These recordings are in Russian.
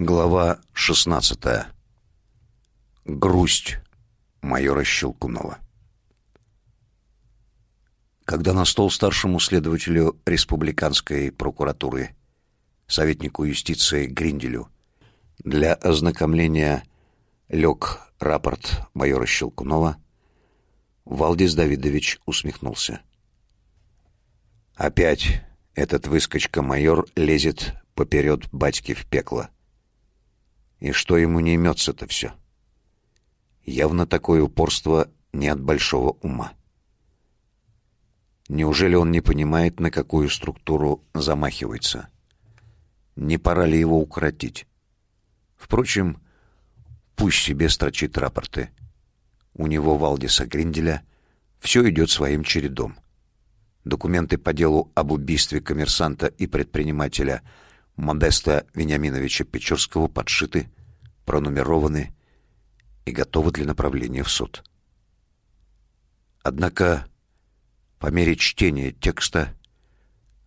Глава 16. Грусть майора Щелкунова. Когда на стол старшему следователю республиканской прокуратуры, советнику юстиции Гринделю, для ознакомления лег рапорт майора Щелкунова, Валдис Давидович усмехнулся. Опять этот выскочка-майор лезет поперед батьки в пекло. И что ему не имется-то все? Явно такое упорство не от большого ума. Неужели он не понимает, на какую структуру замахивается? Не пора ли его укоротить? Впрочем, пусть себе строчит рапорты. У него, Валдиса Гринделя, все идет своим чередом. Документы по делу об убийстве коммерсанта и предпринимателя – Модеста Вениаминовича Печорского подшиты, пронумерованы и готовы для направления в суд. Однако, по мере чтения текста,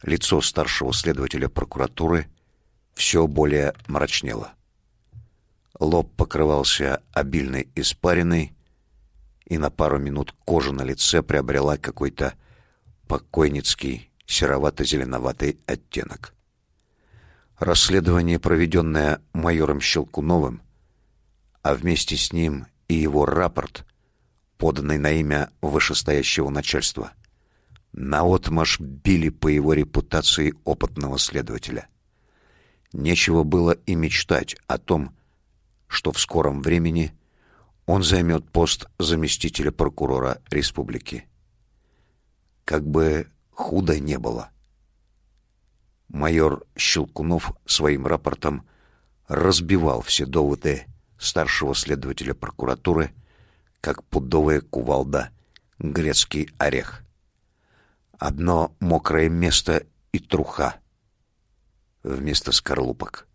лицо старшего следователя прокуратуры все более мрачнело. Лоб покрывался обильной испариной, и на пару минут кожа на лице приобрела какой-то покойницкий серовато-зеленоватый оттенок. Расследование, проведенное майором Щелкуновым, а вместе с ним и его рапорт, поданный на имя вышестоящего начальства, наотмашь били по его репутации опытного следователя. Нечего было и мечтать о том, что в скором времени он займет пост заместителя прокурора республики. Как бы худо не было — майор Щелкунов своим рапортом разбивал все доводы старшего следователя прокуратуры, как пудовая кувалда, грецкий орех. Одно мокрое место и труха вместо скорлупок.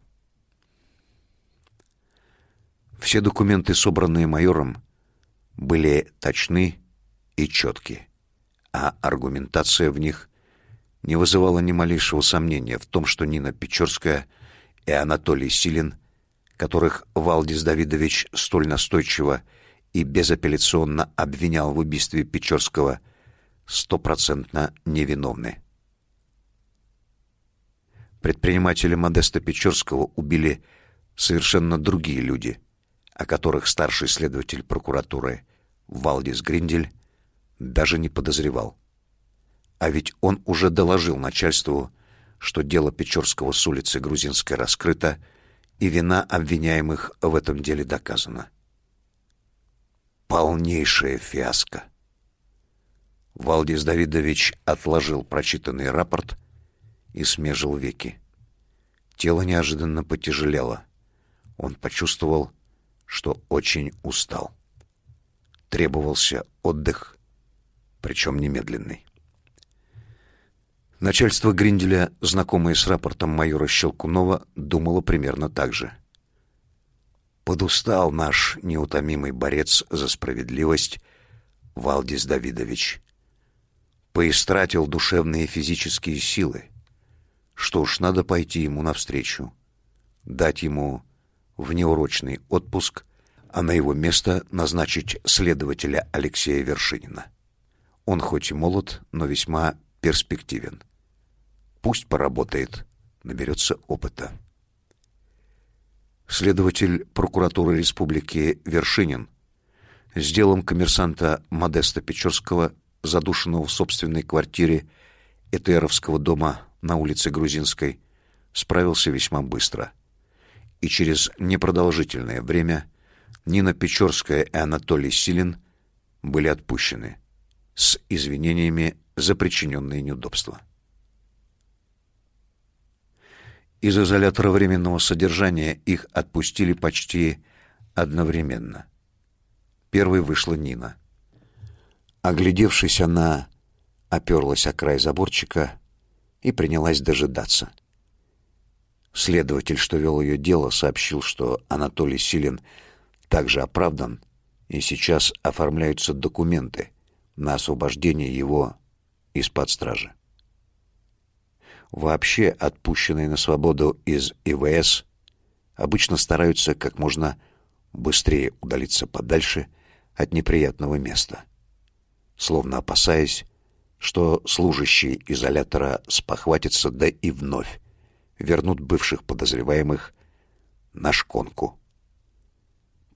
Все документы, собранные майором, были точны и четкие, а аргументация в них не вызывало ни малейшего сомнения в том, что Нина Печорская и Анатолий Силин, которых Валдис Давидович столь настойчиво и безапелляционно обвинял в убийстве Печорского, стопроцентно невиновны. Предпринимателя Модеста Печорского убили совершенно другие люди, о которых старший следователь прокуратуры Валдис Гриндель даже не подозревал. А ведь он уже доложил начальству, что дело Печорского с улицы Грузинской раскрыто, и вина обвиняемых в этом деле доказана. Полнейшая фиаско. Валдис Давидович отложил прочитанный рапорт и смежил веки. Тело неожиданно потяжелело. Он почувствовал, что очень устал. Требовался отдых, причем немедленный. Начальство Гринделя, знакомое с рапортом майора Щелкунова, думало примерно так же. Подустал наш неутомимый борец за справедливость Валдис Давидович. Поистратил душевные и физические силы. Что ж, надо пойти ему навстречу, дать ему внеурочный отпуск, а на его место назначить следователя Алексея Вершинина. Он хоть и молод, но весьма перспективен. Пусть поработает, наберется опыта. Следователь прокуратуры республики Вершинин с делом коммерсанта Модеста Печорского, задушенного в собственной квартире Этеровского дома на улице Грузинской, справился весьма быстро. И через непродолжительное время Нина Печорская и Анатолий Силин были отпущены с извинениями за причиненные неудобства. Из изолятора временного содержания их отпустили почти одновременно. Первой вышла Нина. Оглядевшись, она оперлась о край заборчика и принялась дожидаться. Следователь, что вел ее дело, сообщил, что Анатолий Силин также оправдан, и сейчас оформляются документы на освобождение его из-под стражи. Вообще отпущенные на свободу из ИВС обычно стараются как можно быстрее удалиться подальше от неприятного места, словно опасаясь, что служащие изолятора спохватятся, да и вновь вернут бывших подозреваемых на шконку.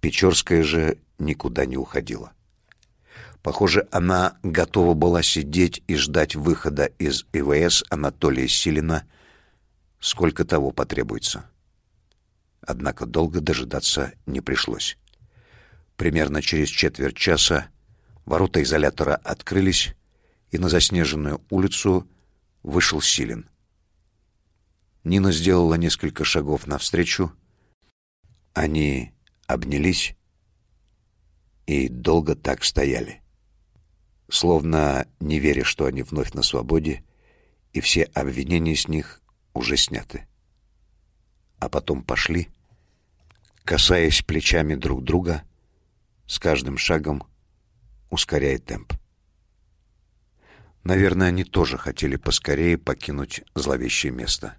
Печорская же никуда не уходила. Похоже, она готова была сидеть и ждать выхода из ИВС Анатолия Силина, сколько того потребуется. Однако долго дожидаться не пришлось. Примерно через четверть часа ворота изолятора открылись, и на заснеженную улицу вышел Силин. Нина сделала несколько шагов навстречу. Они обнялись и долго так стояли. Словно не веря, что они вновь на свободе, и все обвинения с них уже сняты. А потом пошли, касаясь плечами друг друга, с каждым шагом ускоряя темп. Наверное, они тоже хотели поскорее покинуть зловещее место.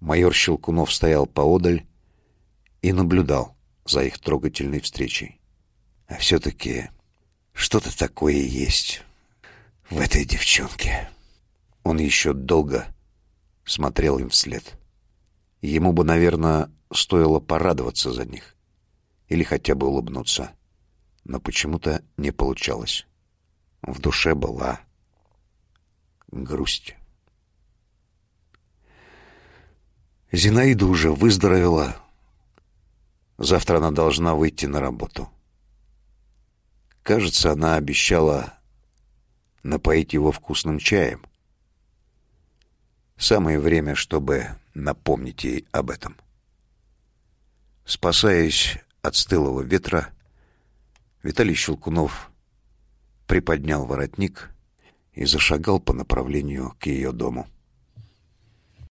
Майор Щелкунов стоял поодаль и наблюдал за их трогательной встречей. А все-таки что-то такое есть в этой девчонке. Он еще долго смотрел им вслед. Ему бы, наверное, стоило порадоваться за них или хотя бы улыбнуться, но почему-то не получалось. В душе была грусть. Зинаида уже выздоровела. Завтра она должна выйти на работу. Кажется, она обещала напоить его вкусным чаем. Самое время, чтобы напомнить ей об этом. Спасаясь от стылого ветра, Виталий Щелкунов приподнял воротник и зашагал по направлению к ее дому.